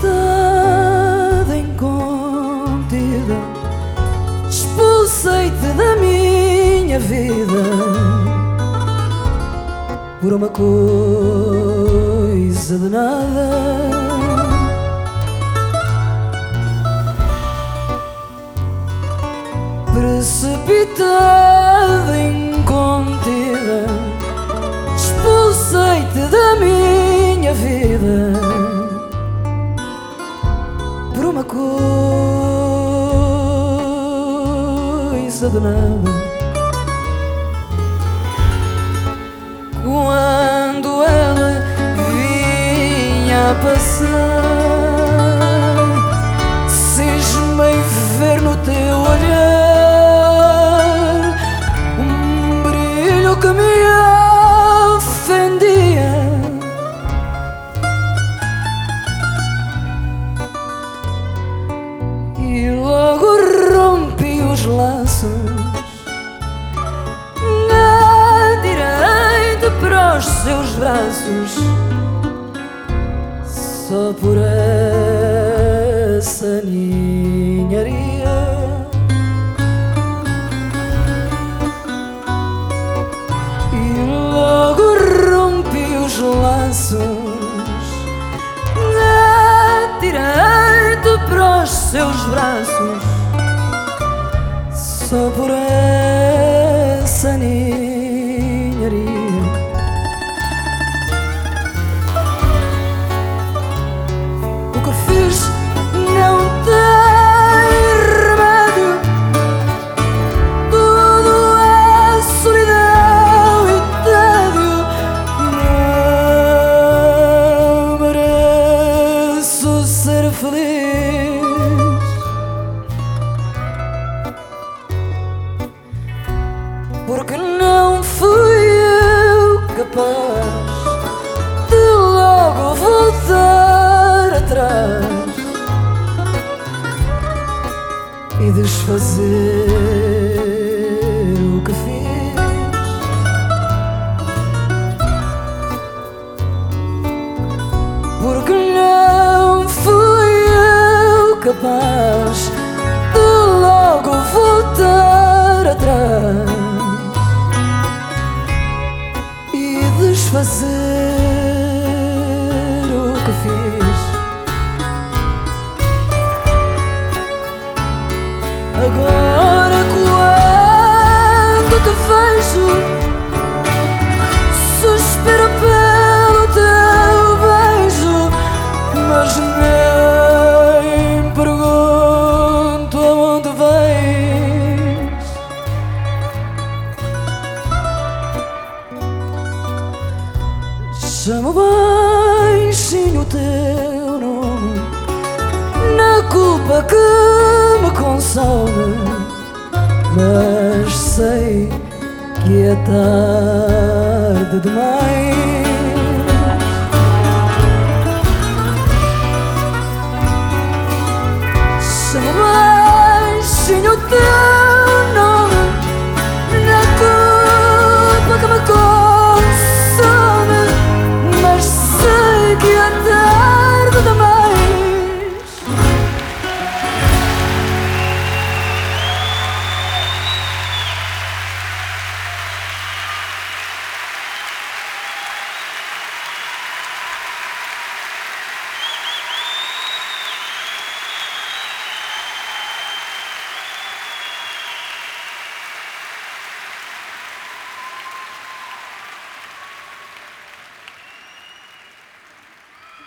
cidade incontida, expulsei-te da minha vida por uma coisa de nada. Precipitada em uma coisa de nada Quando ela vinha passar E logo rompi os laços na direita para os seus braços, só por essa ninharia. Seus braços E desfazer o que fiz. Porque não fui eu capaz De logo voltar atrás desfazer Culpa que me consome Mas sei que é tarde demais